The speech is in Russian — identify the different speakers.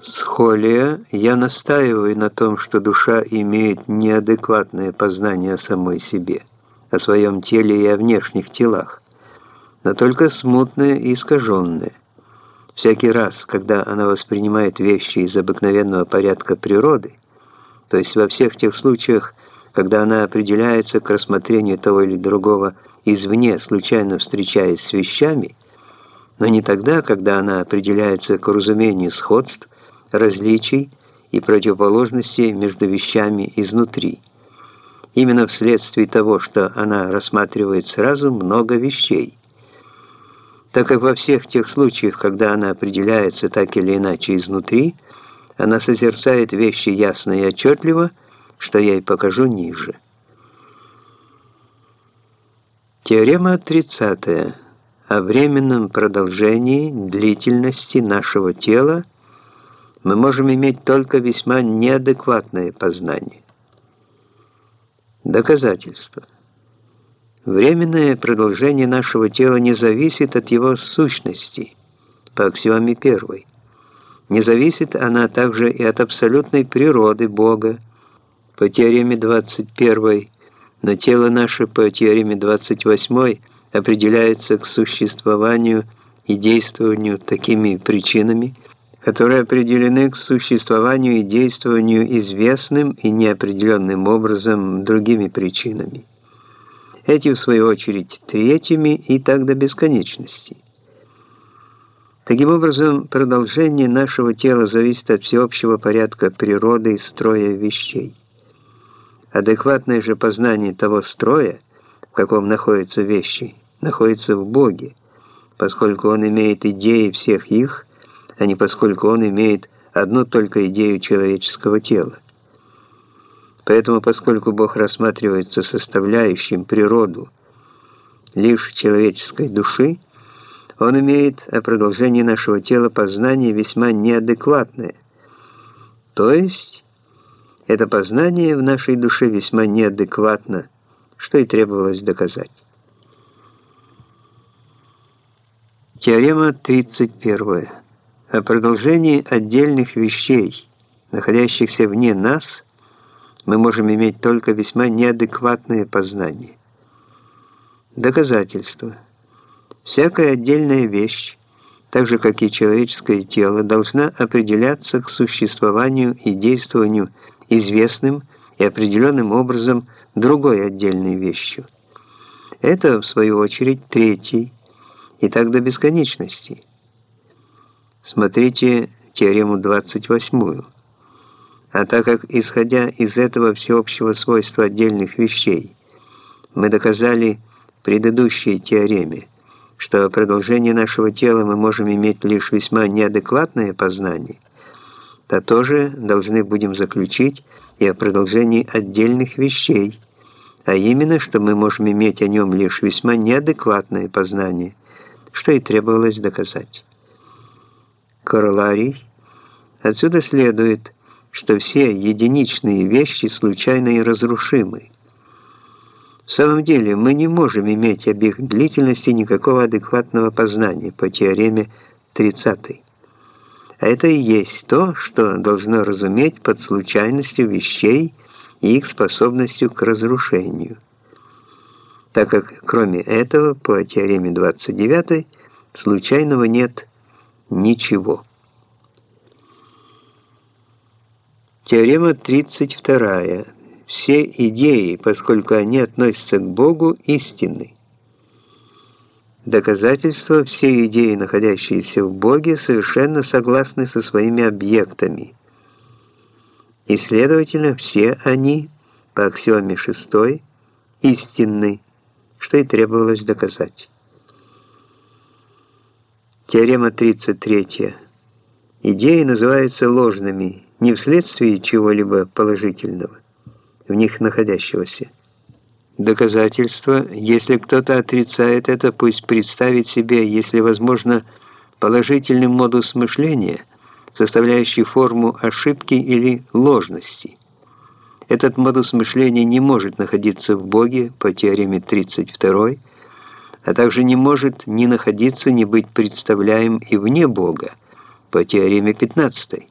Speaker 1: Схолия, я настаиваю на том, что душа имеет неадекватное познание о самой себе, о своем теле и о внешних телах, но только смутное и искаженное. Всякий раз, когда она воспринимает вещи из обыкновенного порядка природы, то есть во всех тех случаях, когда она определяется к рассмотрению того или другого извне, случайно встречаясь с вещами, но не тогда, когда она определяется к разумению сходств, различий и противоположностей между вещами изнутри. Именно вследствие того, что она рассматривает сразу много вещей. Так как во всех тех случаях, когда она определяется так или иначе изнутри, она созерцает вещи ясно и отчетливо, что я и покажу ниже. Теорема 30 о временном продолжении длительности нашего тела – мы можем иметь только весьма неадекватное познание. Доказательство. Временное продолжение нашего тела не зависит от его сущности, по аксиоме первой. Не зависит она также и от абсолютной природы Бога, по теореме 21, но тело наше по теореме 28 определяется к существованию и действованию такими причинами, которые определены к существованию и действованию известным и неопределенным образом другими причинами. Эти, в свою очередь, третьими и так до бесконечности. Таким образом, продолжение нашего тела зависит от всеобщего порядка природы и строя вещей. Адекватное же познание того строя, в каком находятся вещи, находится в Боге, поскольку Он имеет идеи всех их, а не поскольку он имеет одну только идею человеческого тела. Поэтому, поскольку Бог рассматривается составляющим природу лишь человеческой души, он имеет о продолжении нашего тела познание весьма неадекватное. То есть, это познание в нашей душе весьма неадекватно, что и требовалось доказать. Теорема 31 о продолжении отдельных вещей, находящихся вне нас, мы можем иметь только весьма неадекватное познание. Доказательство. Всякая отдельная вещь, так же как и человеческое тело, должна определяться к существованию и действованию известным и определенным образом другой отдельной вещью. Это, в свою очередь, третий, и так до бесконечности – Смотрите теорему 28. А так как, исходя из этого всеобщего свойства отдельных вещей, мы доказали в предыдущей теореме, что о продолжении нашего тела мы можем иметь лишь весьма неадекватное познание, то тоже должны будем заключить и о продолжении отдельных вещей, а именно, что мы можем иметь о нем лишь весьма неадекватное познание, что и требовалось доказать короларий, отсюда следует, что все единичные вещи случайны и разрушимы. В самом деле, мы не можем иметь об их длительности никакого адекватного познания по теореме 30. А это и есть то, что должно разуметь под случайностью вещей и их способностью к разрушению. Так как, кроме этого, по теореме 29 случайного нет ничего. Теорема 32. Все идеи, поскольку они относятся к Богу, истинны. Доказательства все идеи, находящиеся в Боге, совершенно согласны со своими объектами. И, следовательно, все они, по аксиоме 6, истинны, что и требовалось доказать. Теорема 33. Идеи называются ложными не вследствие чего-либо положительного, в них находящегося. Доказательство, если кто-то отрицает это, пусть представит себе, если возможно, положительный модус мышления, составляющий форму ошибки или ложности. Этот модус мышления не может находиться в Боге по теореме 32 а также не может ни находиться, ни быть представляем и вне Бога, по теореме 15.